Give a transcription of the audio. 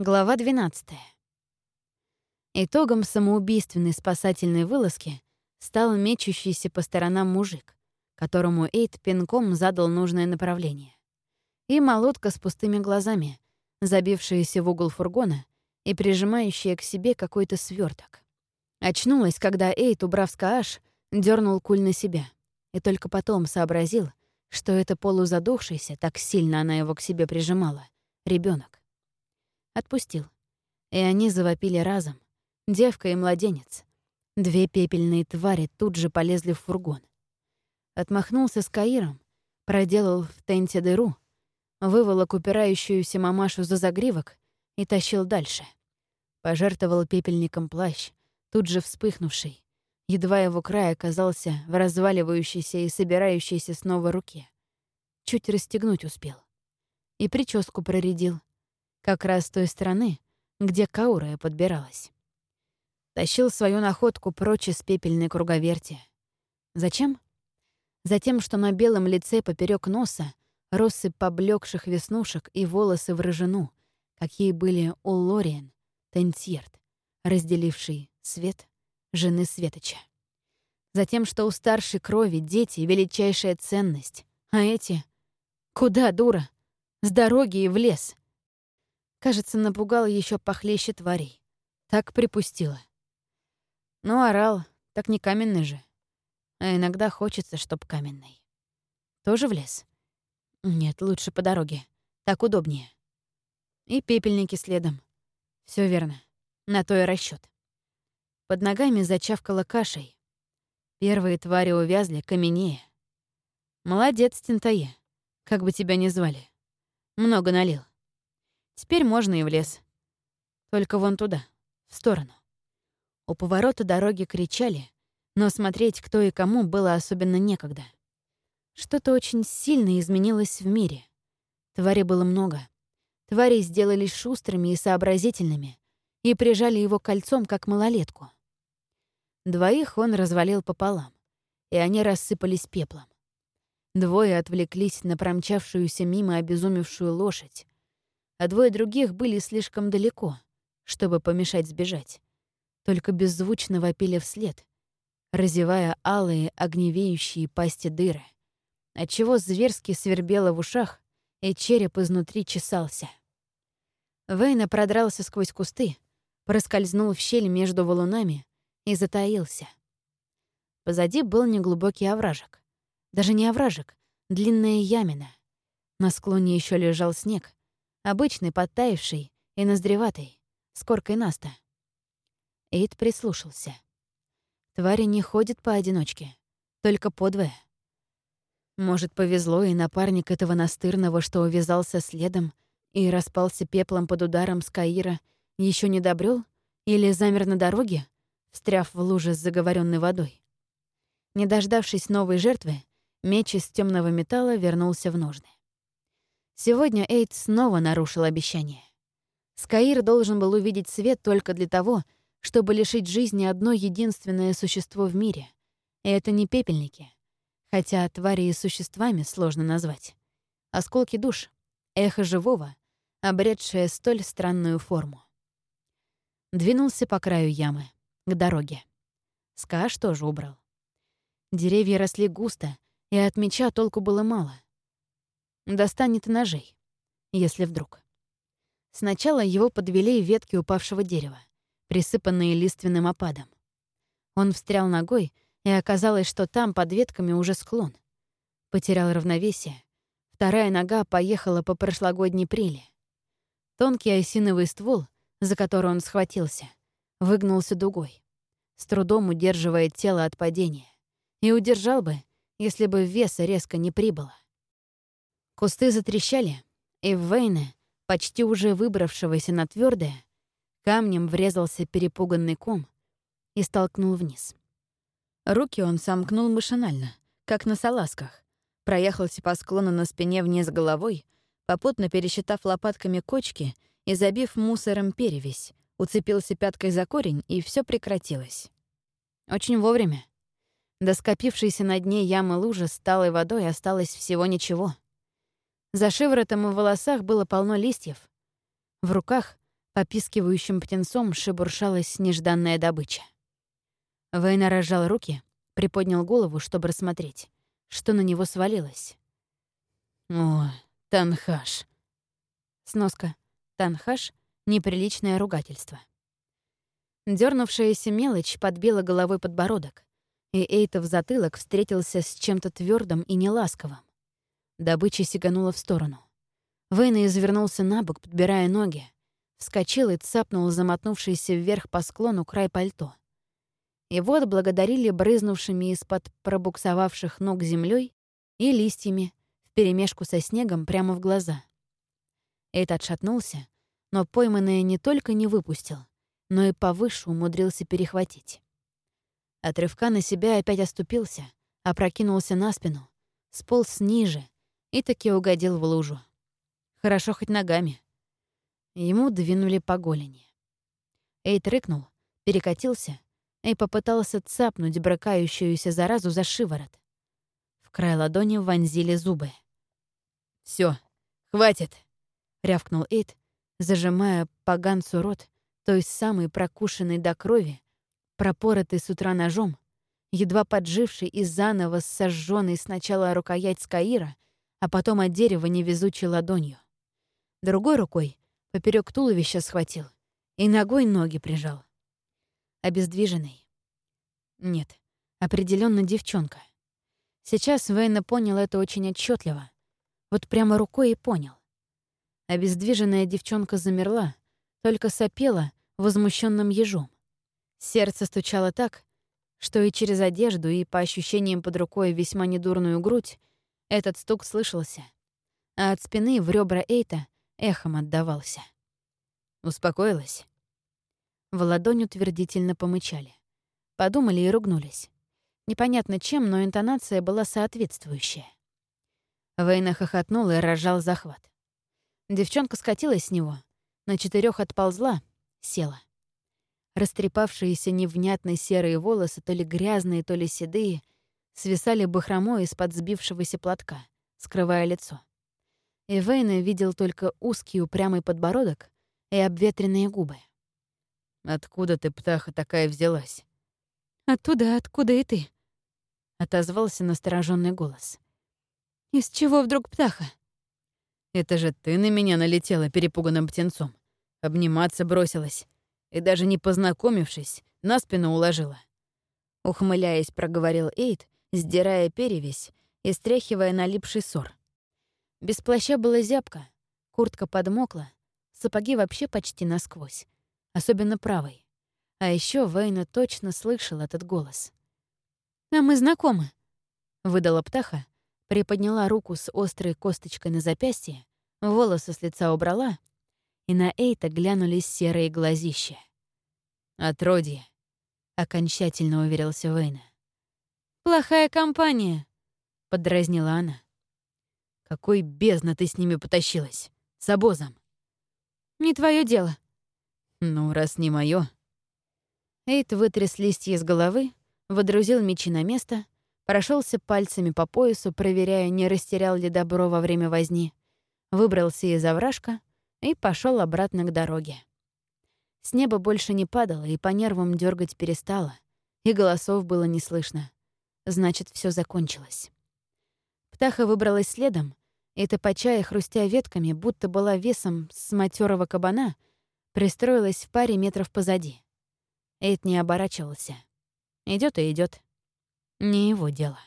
Глава 12. Итогом самоубийственной спасательной вылазки стал мечущийся по сторонам мужик, которому Эйд пинком задал нужное направление. И молотка с пустыми глазами, забившаяся в угол фургона и прижимающая к себе какой-то сверток. Очнулась, когда Эйд, убрав скааш, дернул куль на себя, и только потом сообразил, что это полузадохшийся, так сильно она его к себе прижимала, ребенок. Отпустил. И они завопили разом. Девка и младенец. Две пепельные твари тут же полезли в фургон. Отмахнулся с Каиром, проделал в тенте дыру, выволок упирающуюся мамашу за загривок и тащил дальше. Пожертвовал пепельником плащ, тут же вспыхнувший. Едва его край оказался в разваливающейся и собирающейся снова руке. Чуть расстегнуть успел. И прическу проредил — как раз той стороны, где Каурая подбиралась. Тащил свою находку прочь из пепельной круговерти. Зачем? Затем, что на белом лице поперек носа россыпь поблекших веснушек и волосы в рыжину, какие были у Лориен, Тентьерт, разделивший свет жены Светоча. Затем, что у старшей крови дети — величайшая ценность, а эти... Куда, дура? С дороги и в лес. Кажется, напугал еще похлеще тварей. Так припустила. Ну, орал, так не каменный же. А иногда хочется, чтоб каменный. Тоже в лес? Нет, лучше по дороге. Так удобнее. И пепельники следом. Все верно. На то и расчет. Под ногами зачавкала кашей. Первые твари увязли каменнее. Молодец, Тентае. Как бы тебя ни звали. Много налил. Теперь можно и в лес. Только вон туда, в сторону. У поворота дороги кричали, но смотреть, кто и кому, было особенно некогда. Что-то очень сильно изменилось в мире. Твари было много. Твари сделались шустрыми и сообразительными и прижали его кольцом, как малолетку. Двоих он развалил пополам, и они рассыпались пеплом. Двое отвлеклись на промчавшуюся мимо обезумевшую лошадь, а двое других были слишком далеко, чтобы помешать сбежать. Только беззвучно вопили вслед, разевая алые, огневеющие пасти дыры, отчего зверски свербело в ушах, и череп изнутри чесался. Вейна продрался сквозь кусты, проскользнул в щель между валунами и затаился. Позади был неглубокий овражек. Даже не овражек, длинная ямина. На склоне еще лежал снег, Обычный, подтаивший и ноздреватый, с коркой наста. Эйд прислушался. Твари не ходят поодиночке, только подвое. Может, повезло и напарник этого настырного, что увязался следом и распался пеплом под ударом с Каира, еще не добрел или замер на дороге, встряв в луже с заговоренной водой. Не дождавшись новой жертвы, меч из темного металла вернулся в ножны. Сегодня Эйд снова нарушил обещание. Скаир должен был увидеть свет только для того, чтобы лишить жизни одно единственное существо в мире. И это не пепельники. Хотя твари и существами сложно назвать. Осколки душ, эхо живого, обретшее столь странную форму. Двинулся по краю ямы, к дороге. Скаш тоже убрал. Деревья росли густо, и от меча толку было мало достанет ножей, если вдруг. Сначала его подвели ветки упавшего дерева, присыпанные лиственным опадом. Он встрял ногой, и оказалось, что там под ветками уже склон. Потерял равновесие. Вторая нога поехала по прошлогодней приле. Тонкий осиновый ствол, за который он схватился, выгнулся дугой, с трудом удерживая тело от падения. И удержал бы, если бы веса резко не прибыло. Кусты затрещали, и в Вейна, почти уже выбравшегося на твердое, камнем врезался перепуганный ком и столкнул вниз. Руки он сомкнул машинально, как на салазках, проехался по склону на спине вниз головой, попутно пересчитав лопатками кочки и забив мусором перевесь, уцепился пяткой за корень, и все прекратилось. Очень вовремя. До скопившейся на дне ямы лужи с талой водой осталось всего ничего — за шиворотом и в волосах было полно листьев. В руках Попискивающим птенцом шебуршалась нежданная добыча. Вейна разжал руки, приподнял голову, чтобы рассмотреть, что на него свалилось. «О, Танхаш!» Сноска. Танхаш — неприличное ругательство. Дернувшаяся мелочь подбила головой подбородок, и Эйтов затылок встретился с чем-то твердым и неласковым. Добыча сиганула в сторону. Вейна извернулся на бок, подбирая ноги, вскочил и цапнул замотнувшийся вверх по склону край пальто. И вот благодарили брызнувшими из-под пробуксовавших ног землей и листьями вперемешку со снегом прямо в глаза. Эйт отшатнулся, но пойманное не только не выпустил, но и повыше умудрился перехватить. От рывка на себя опять оступился, опрокинулся на спину, сполз ниже и таки угодил в лужу. Хорошо хоть ногами. Ему двинули по голени. Эйт рыкнул, перекатился и попытался цапнуть брыкающуюся заразу за шиворот. В край ладони вонзили зубы. Все, хватит!» — рявкнул Эйт, зажимая поганцу рот той самой прокушенной до крови, пропоротый с утра ножом, едва подживший и заново сожженный сначала рукоять Скаира, а потом от дерева невезучей ладонью. Другой рукой поперек туловища схватил и ногой ноги прижал. Обездвиженный. Нет, определенно девчонка. Сейчас Вейна понял это очень отчетливо. Вот прямо рукой и понял. Обездвиженная девчонка замерла, только сопела возмущенным ежом. Сердце стучало так, что и через одежду, и по ощущениям под рукой весьма недурную грудь этот стук слышался, а от спины в ребра Эйта эхом отдавался. Успокоилась. В ладонь утвердительно помычали. Подумали и ругнулись. Непонятно чем, но интонация была соответствующая. Вейна хохотнул и разжал захват. Девчонка скатилась с него, на четырех отползла, села. Растрепавшиеся невнятные серые волосы, то ли грязные, то ли седые, свисали бахромой из-под сбившегося платка, скрывая лицо. И Вейна видел только узкий упрямый подбородок и обветренные губы. «Откуда ты, птаха, такая взялась?» «Оттуда, откуда и ты», — отозвался настороженный голос. «Из чего вдруг птаха?» Это же ты на меня налетела перепуганным птенцом. Обниматься бросилась. И даже не познакомившись, на спину уложила. Ухмыляясь, проговорил Эйд, сдирая перевязь и стряхивая налипший ссор. Без плаща была зябко, куртка подмокла, сапоги вообще почти насквозь, особенно правой. А еще Вейна точно слышал этот голос. «А мы знакомы», — выдала птаха, приподняла руку с острой косточкой на запястье, волосы с лица убрала, и на Эйта глянулись серые глазища. «Отродье», — окончательно уверился Вейна. «Плохая компания», — подразнила она. «Какой бездна ты с ними потащилась? С обозом?» «Не твое дело». «Ну, раз не мое. Эйт вытряс листья из головы, водрузил мечи на место прошелся пальцами по поясу, проверяя, не растерял ли добро во время возни, выбрался из овражка и пошел обратно к дороге. С неба больше не падало, и по нервам дергать перестало, и голосов было не слышно. Значит, все закончилось. Птаха выбралась следом, и топача и хрустя ветками, будто была весом с матерого кабана, пристроилась в паре метров позади. Эйд не оборачивался. Идет и идет. Не его дело.